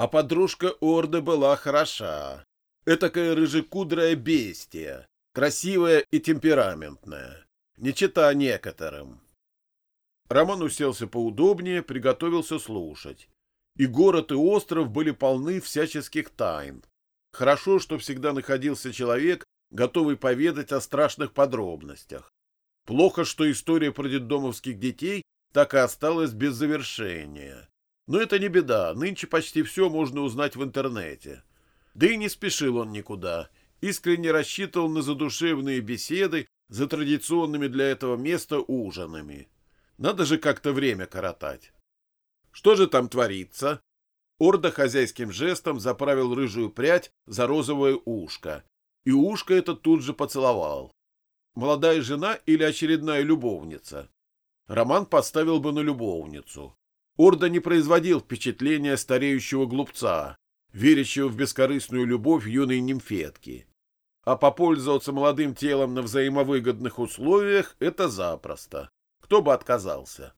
А подружка Орды была хороша. Этакая рыжекудрая бестия, красивая и темпераментная. Не чита некоторым. Роман уселся поудобнее, приготовился слушать. И город, и остров были полны всяческих тайн. Хорошо, что всегда находился человек, готовый поведать о страшных подробностях. Плохо, что история про детдомовских детей так и осталась без завершения. Но это не беда, нынче почти все можно узнать в интернете. Да и не спешил он никуда, искренне рассчитывал на задушевные беседы за традиционными для этого места ужинами. Надо же как-то время коротать. Что же там творится? Орда хозяйским жестом заправил рыжую прядь за розовое ушко, и ушко это тут же поцеловал. Молодая жена или очередная любовница? Роман поставил бы на любовницу. Орда не производил впечатления стареющего глупца, верящего в бескорыстную любовь юной нимфетки. А попользоваться молодым телом на взаимовыгодных условиях — это запросто. Кто бы отказался?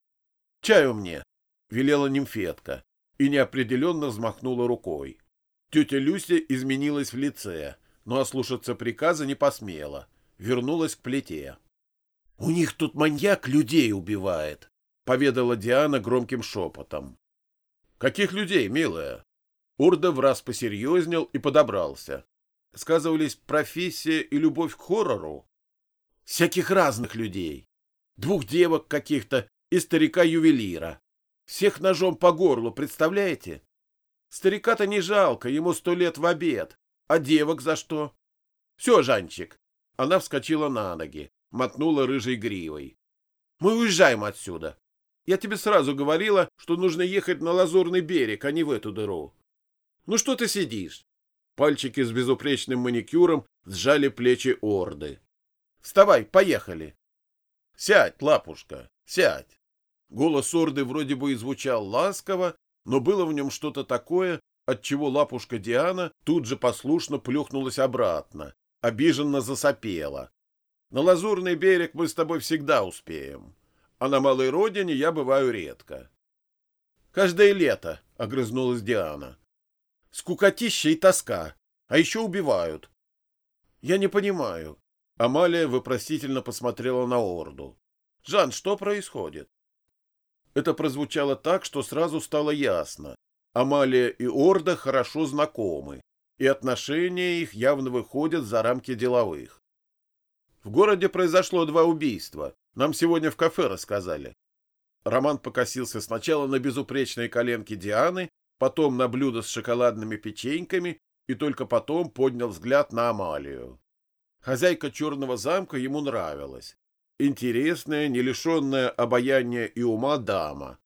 — Чаю мне, — велела нимфетка и неопределенно взмахнула рукой. Тетя Люся изменилась в лице, но ослушаться приказа не посмела, вернулась к плите. — У них тут маньяк людей убивает, — поведала Диана громким шепотом. — Каких людей, милая? Урда враз посерьезнел и подобрался. Сказывались профессия и любовь к хоррору. Всяких разных людей. Двух девок каких-то и старика-ювелира. Всех ножом по горлу, представляете? Старика-то не жалко, ему сто лет в обед. А девок за что? Все, Жанчик. Она вскочила на ноги, мотнула рыжей гривой. Мы уезжаем отсюда. Я тебе сразу говорила, что нужно ехать на Лазурный берег, а не в эту дыру. Ну что ты сидишь? Пальчики с безупречным маникюром сжали плечи Орды. Вставай, поехали. Сядь, лапушка, сядь. Голос Орды вроде бы и звучал ласково, но было в нем что-то такое, от чего лапушка Диана тут же послушно плюхнулась обратно, обиженно засопела. На Лазурный берег мы с тобой всегда успеем, а на Малой Родине я бываю редко. Каждое лето, — огрызнулась Диана. Скукотища и тоска, а еще убивают. Я не понимаю. Амалия вопросительно посмотрела на Орду. Жан, что происходит? Это прозвучало так, что сразу стало ясно. Амалия и Орда хорошо знакомы, и отношения их явно выходят за рамки деловых. В городе произошло два убийства. Нам сегодня в кафе рассказали. Роман покосился сначала на безупречные коленки Дианы, потом на блюдо с шоколадными печеньками и только потом поднял взгляд на Амалию. Хозяйка черного замка ему нравилась интересная, не лишенная обаяния и ума дама.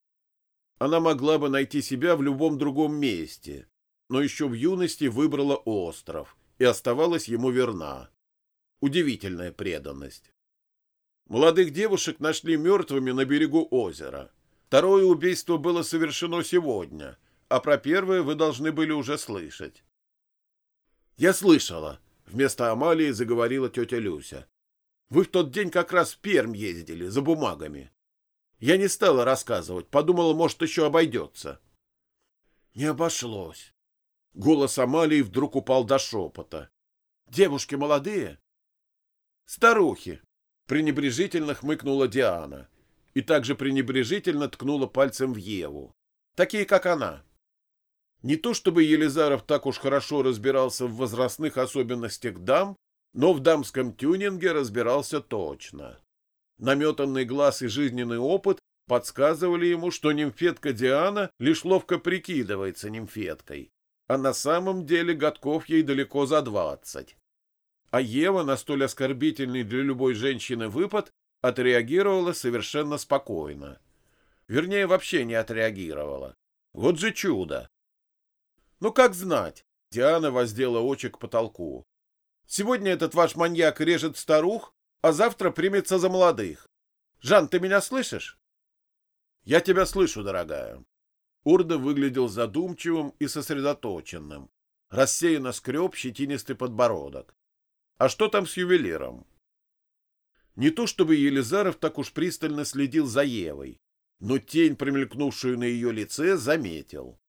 Она могла бы найти себя в любом другом месте, но еще в юности выбрала остров и оставалась ему верна. Удивительная преданность. Молодых девушек нашли мертвыми на берегу озера. Второе убийство было совершено сегодня, а про первое вы должны были уже слышать. «Я слышала», — вместо Амалии заговорила тетя Люся. Вы в тот день как раз в Пермь ездили за бумагами. Я не стала рассказывать, подумала, может, еще обойдется. Не обошлось. Голос Амалии вдруг упал до шепота. Девушки молодые? Старухи. Пренебрежительно хмыкнула Диана и также пренебрежительно ткнула пальцем в Еву. Такие, как она. Не то чтобы Елизаров так уж хорошо разбирался в возрастных особенностях дам, но в дамском тюнинге разбирался точно. Наметанный глаз и жизненный опыт подсказывали ему, что нимфетка Диана лишь ловко прикидывается нимфеткой, а на самом деле годков ей далеко за двадцать. А Ева на столь оскорбительный для любой женщины выпад отреагировала совершенно спокойно. Вернее, вообще не отреагировала. Вот же чудо! Ну, как знать, Диана воздела очи к потолку. Сегодня этот ваш маньяк режет старух, а завтра примется за молодых. Жан, ты меня слышишь? Я тебя слышу, дорогая. Урда выглядел задумчивым и сосредоточенным. Рассеянно скреб щетинистый подбородок. А что там с ювелиром? Не то чтобы Елизаров так уж пристально следил за Евой, но тень, промелькнувшую на ее лице, заметил.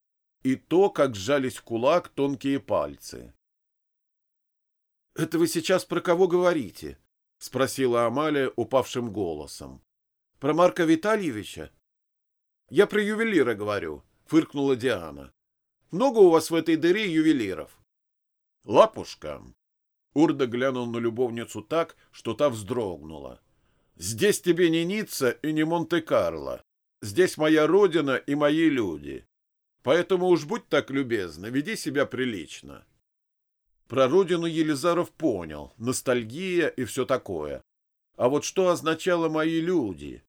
и то, как сжались кулак тонкие пальцы. — Это вы сейчас про кого говорите? — спросила Амалия упавшим голосом. — Про Марка Витальевича? — Я про ювелира говорю, — фыркнула Диана. — Много у вас в этой дыре ювелиров? — Лапушка. Урда глянул на любовницу так, что та вздрогнула. — Здесь тебе не Ницца и не Монте-Карло. Здесь моя родина и мои люди. Поэтому уж будь так любезна, веди себя прилично. Про родину Елизаров понял, ностальгия и все такое. А вот что означало «мои люди»?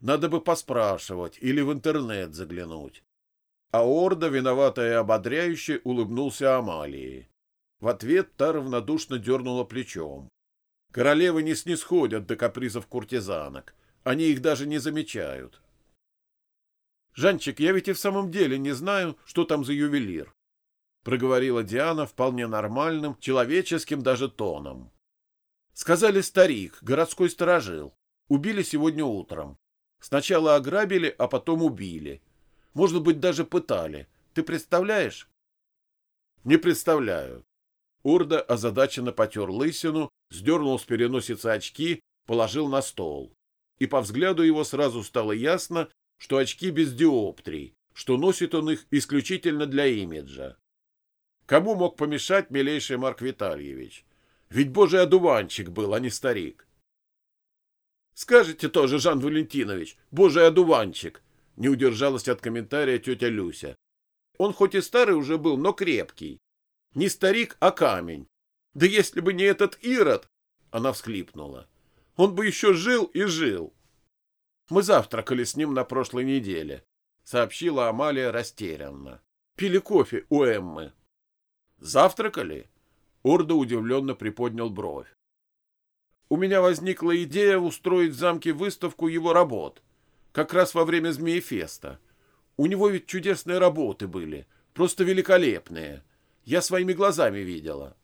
Надо бы поспрашивать или в интернет заглянуть. А Орда, виноватая и ободряюще, улыбнулся Амалии. В ответ та равнодушно дернула плечом. Королевы не снисходят до капризов куртизанок. Они их даже не замечают. Жанчик, я ведь и в самом деле не знаю, что там за ювелир. Проговорила Диана вполне нормальным, человеческим даже тоном. Сказали старик, городской сторожил. Убили сегодня утром. Сначала ограбили, а потом убили. Может быть, даже пытали. Ты представляешь? Не представляю. Урда озадаченно потер лысину, сдернул с переносицы очки, положил на стол. И по взгляду его сразу стало ясно, что очки без диоптрий, что носит он их исключительно для имиджа. Кому мог помешать милейший Марк Витальевич? Ведь божий одуванчик был, а не старик. Скажите тоже, Жан Валентинович, божий одуванчик, не удержалась от комментария тетя Люся. Он хоть и старый уже был, но крепкий. Не старик, а камень. Да если бы не этот Ирод, она всхлипнула, он бы еще жил и жил. Мы завтракали с ним на прошлой неделе, сообщила Амалия растерянно. Пили кофе у Эммы. Завтракали? Орда удивленно приподнял бровь. У меня возникла идея устроить в замке выставку его работ, как раз во время Змеефеста. У него ведь чудесные работы были, просто великолепные. Я своими глазами видела.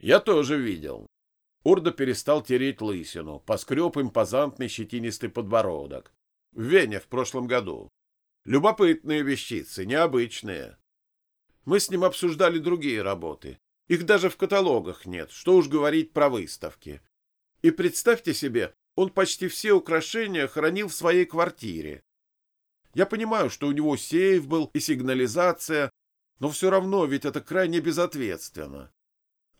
Я тоже видел. Урда перестал тереть лысину, поскреб импозантный щетинистый подбородок. В Вене в прошлом году. Любопытные вещицы, необычные. Мы с ним обсуждали другие работы. Их даже в каталогах нет, что уж говорить про выставки. И представьте себе, он почти все украшения хранил в своей квартире. Я понимаю, что у него сейф был и сигнализация, но все равно ведь это крайне безответственно.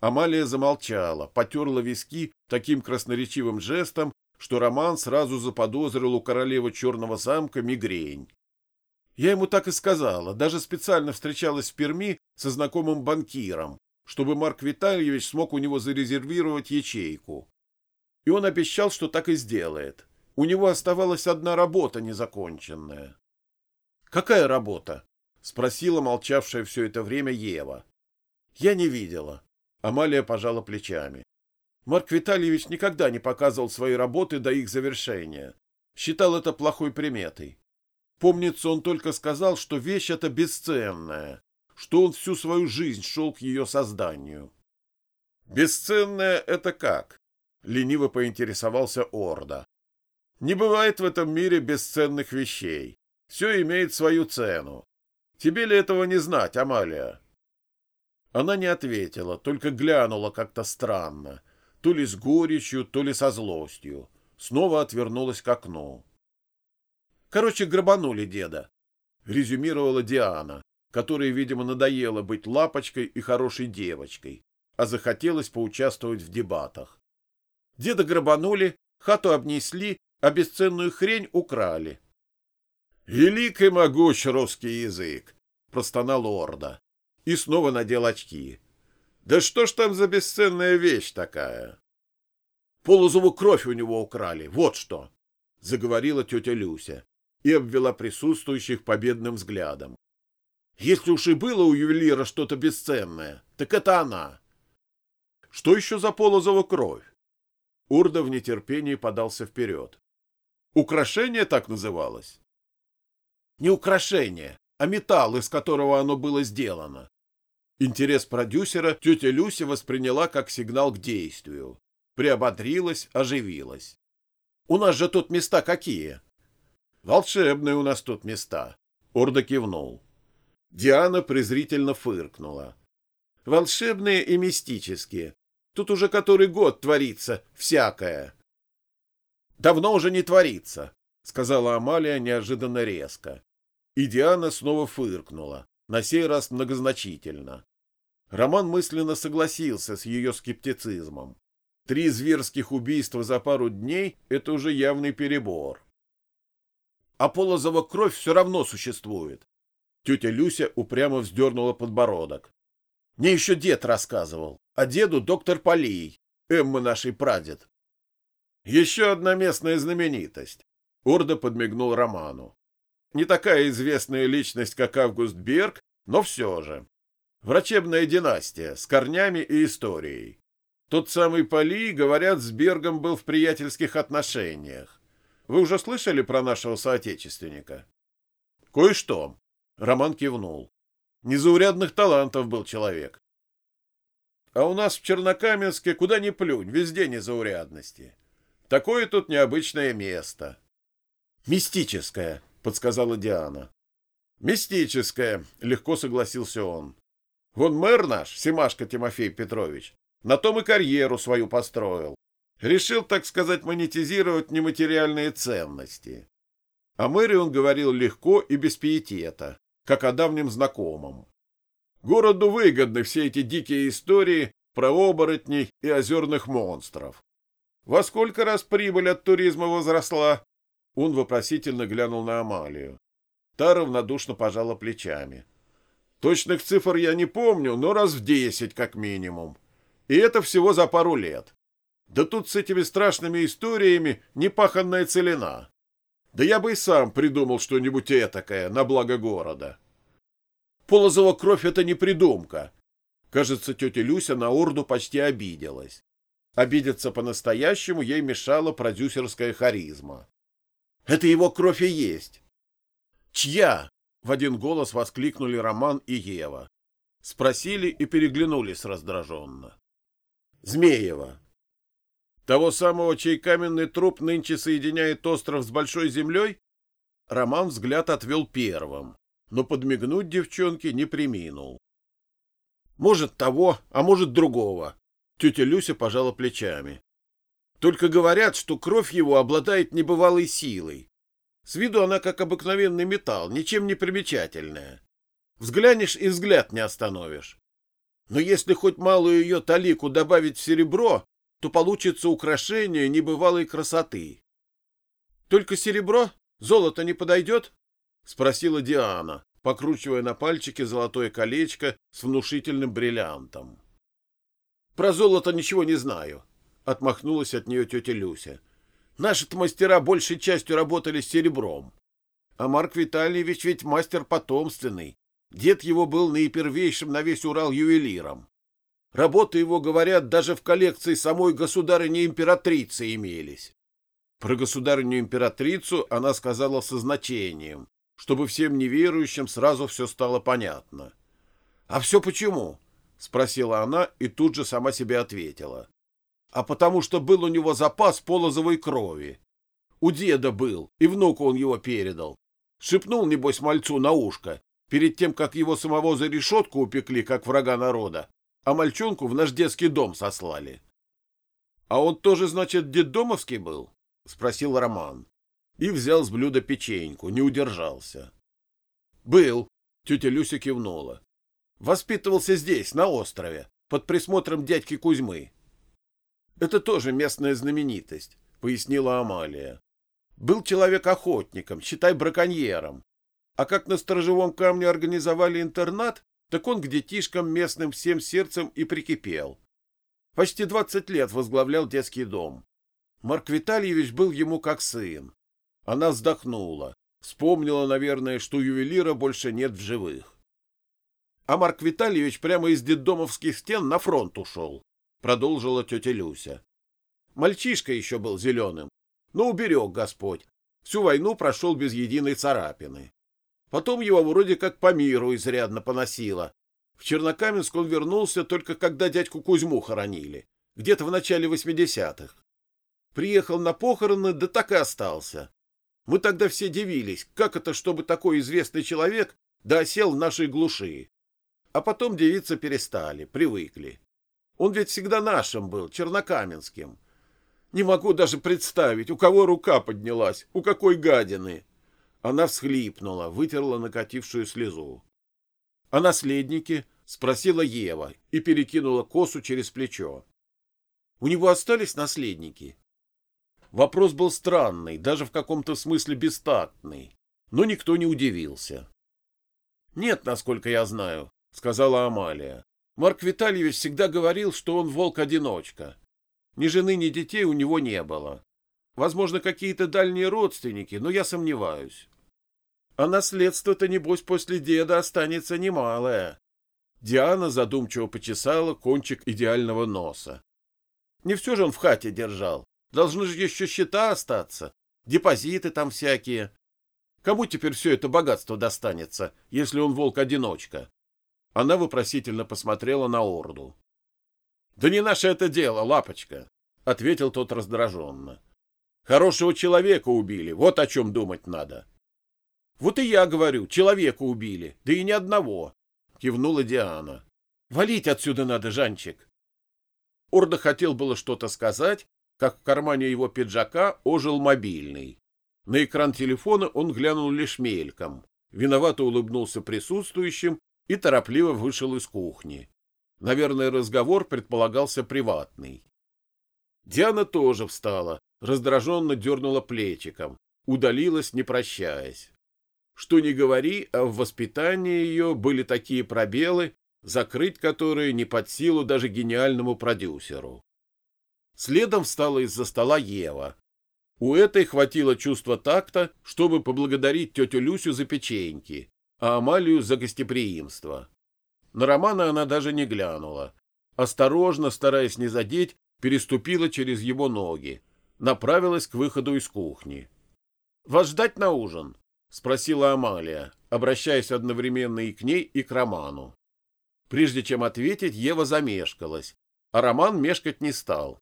Амалия замолчала, потерла виски таким красноречивым жестом, что Роман сразу заподозрил у королевы Черного замка мигрень. Я ему так и сказала, даже специально встречалась в Перми со знакомым банкиром, чтобы Марк Витальевич смог у него зарезервировать ячейку. И он обещал, что так и сделает. У него оставалась одна работа незаконченная. «Какая работа?» — спросила молчавшая все это время Ева. «Я не видела. Амалия пожала плечами. Марк Витальевич никогда не показывал свои работы до их завершения. Считал это плохой приметой. Помнится, он только сказал, что вещь эта бесценная, что он всю свою жизнь шел к ее созданию. «Бесценная — это как?» — лениво поинтересовался Орда. «Не бывает в этом мире бесценных вещей. Все имеет свою цену. Тебе ли этого не знать, Амалия?» Она не ответила, только глянула как-то странно, то ли с горечью, то ли со злостью. Снова отвернулась к окну. Короче, грабанули деда, резюмировала Диана, которой, видимо, надоело быть лапочкой и хорошей девочкой, а захотелось поучаствовать в дебатах. Деда грабанули, хату обнесли, а бесценную хрень украли. «Велик и могуч русский язык!» — простонал Орда и снова надел очки. Да что ж там за бесценная вещь такая? Полозову кровь у него украли, вот что, заговорила тетя Люся и обвела присутствующих победным взглядом. Если уж и было у ювелира что-то бесценное, так это она. Что еще за Полозова кровь? Урда в нетерпении подался вперед. Украшение так называлось? Не украшение, а металл, из которого оно было сделано. Интерес продюсера тетя Люся восприняла как сигнал к действию. Приободрилась, оживилась. «У нас же тут места какие?» «Волшебные у нас тут места», — Орда кивнул. Диана презрительно фыркнула. Волшебные и мистические. Тут уже который год творится всякое. Давно уже не творится, сказала Амалия неожиданно резко. И Диана снова фыркнула, на сей раз многозначительно. Роман мысленно согласился с ее скептицизмом. Три зверских убийства за пару дней — это уже явный перебор. А полозова кровь все равно существует. Тетя Люся упрямо вздернула подбородок. Мне еще дед рассказывал, а деду доктор Полей, Эмма нашей прадед. Еще одна местная знаменитость. Орда подмигнул Роману. Не такая известная личность, как Август Берг, но все же. Врачебная династия с корнями и историей. Тот самый Поли, говорят, с Бергом был в приятельских отношениях. Вы уже слышали про нашего соотечественника? Кое-что. Роман кивнул. Незаурядных талантов был человек. А у нас в Чернокаменске куда ни плюнь, везде незаурядности. Такое тут необычное место. Мистическое, подсказала Диана. Мистическое, легко согласился он. Вон мэр наш, Семашко Тимофей Петрович, на том и карьеру свою построил. Решил, так сказать, монетизировать нематериальные ценности. О мэре он говорил легко и без пиетета, как о давнем знакомом. Городу выгодны все эти дикие истории про оборотней и озерных монстров. Во сколько раз прибыль от туризма возросла? Он вопросительно глянул на Амалию. Та равнодушно пожала плечами. Точных цифр я не помню, но раз в десять как минимум. И это всего за пару лет. Да тут с этими страшными историями непаханная целина. Да я бы и сам придумал что-нибудь этакое на благо города. Полозова кровь — это не придумка. Кажется, тетя Люся на Орду почти обиделась. Обидеться по-настоящему ей мешала продюсерская харизма. Это его кровь и есть. Чья? В один голос воскликнули Роман и Ева. Спросили и переглянулись раздраженно. Змеева. Того самого, чей каменный труп нынче соединяет остров с большой землей? Роман взгляд отвел первым, но подмигнуть девчонке не приминул. Может, того, а может, другого. Тетя Люся пожала плечами. Только говорят, что кровь его обладает небывалой силой. С виду она как обыкновенный металл, ничем не примечательная. Взглянешь и взгляд не остановишь. Но если хоть малую ее талику добавить в серебро, то получится украшение небывалой красоты. Только серебро? Золото не подойдет? — спросила Диана, покручивая на пальчике золотое колечко с внушительным бриллиантом. — Про золото ничего не знаю, — отмахнулась от нее тетя Люся. — Наши-то мастера большей частью работали с серебром. А Марк Витальевич ведь мастер потомственный, Дед его был наипервейшим на весь Урал ювелиром. Работы его, говорят, даже в коллекции самой государыни-императрицы имелись. Про государыню-императрицу она сказала со значением, чтобы всем неверующим сразу все стало понятно. — А все почему? — спросила она и тут же сама себе ответила. — А потому что был у него запас полозовой крови. У деда был, и внуку он его передал. Шепнул, небось, мальцу на ушко, перед тем, как его самого за решетку упекли, как врага народа, а мальчонку в наш детский дом сослали. — А он тоже, значит, детдомовский был? — спросил Роман. И взял с блюда печеньку, не удержался. — Был, — тетя Люся кивнула. — Воспитывался здесь, на острове, под присмотром дядьки Кузьмы. — Это тоже местная знаменитость, — пояснила Амалия. Был человек охотником, считай браконьером, а как на сторожевом камне организовали интернат, так он к детишкам местным всем сердцем и прикипел. Почти двадцать лет возглавлял детский дом. Марк Витальевич был ему как сын. Она вздохнула. Вспомнила, наверное, что ювелира больше нет в живых. А Марк Витальевич прямо из детдомовских стен на фронт ушел, продолжила тетя Люся. Мальчишка еще был зеленым, но уберег Господь. Всю войну прошел без единой царапины. Потом его вроде как по миру изрядно поносило. В Чернокаменск он вернулся только когда дядьку Кузьму хоронили, где-то в начале 80-х. Приехал на похороны, да так и остался. Мы тогда все дивились, как это, чтобы такой известный человек да осел в нашей глуши. А потом девицы перестали, привыкли. Он ведь всегда нашим был, чернокаменским. Не могу даже представить, у кого рука поднялась, у какой гадины. Она всхлипнула, вытерла накатившую слезу. — А наследники? — спросила Ева и перекинула косу через плечо. — У него остались наследники? Вопрос был странный, даже в каком-то смысле бестактный, но никто не удивился. — Нет, насколько я знаю, — сказала Амалия. Марк Витальевич всегда говорил, что он волк-одиночка. Ни жены, ни детей у него не было. Возможно, какие-то дальние родственники, но я сомневаюсь. А наследство-то, небось, после деда останется немалое. Диана задумчиво почесала кончик идеального носа. Не все же он в хате держал. Должны же еще счета остаться, депозиты там всякие. Кому теперь все это богатство достанется, если он волк-одиночка? Она вопросительно посмотрела на Орду. — Да не наше это дело, лапочка, — ответил тот раздраженно. — Хорошего человека убили, вот о чем думать надо. — Вот и я говорю, человека убили, да и ни одного, — кивнула Диана. — Валить отсюда надо, Жанчик. Орда хотел было что-то сказать, как в кармане его пиджака ожил мобильный. На экран телефона он глянул лишь мельком, виновато улыбнулся присутствующим и торопливо вышел из кухни. Наверное, разговор предполагался приватный. Диана тоже встала, раздраженно дернула плечиком, удалилась, не прощаясь. Что ни говори, а в воспитании ее были такие пробелы, закрыть которые не под силу даже гениальному продюсеру. Следом встала из-за стола Ева. У этой хватило чувства такта, чтобы поблагодарить тетю Люсю за печеньки, а Амалию за гостеприимство. На Романа она даже не глянула. Осторожно, стараясь не задеть, переступила через его ноги. Направилась к выходу из кухни. — Вас ждать на ужин? — спросила Амалия, обращаясь одновременно и к ней, и к Роману. Прежде чем ответить, Ева замешкалась, а Роман мешкать не стал.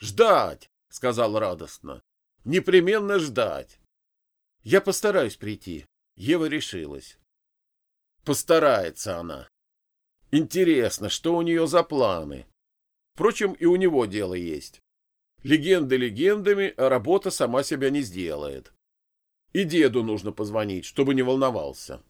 «Ждать!» — сказал радостно. «Непременно ждать!» «Я постараюсь прийти», — Ева решилась. Постарается она. Интересно, что у нее за планы? Впрочем, и у него дело есть. Легенды легендами, а работа сама себя не сделает. И деду нужно позвонить, чтобы не волновался.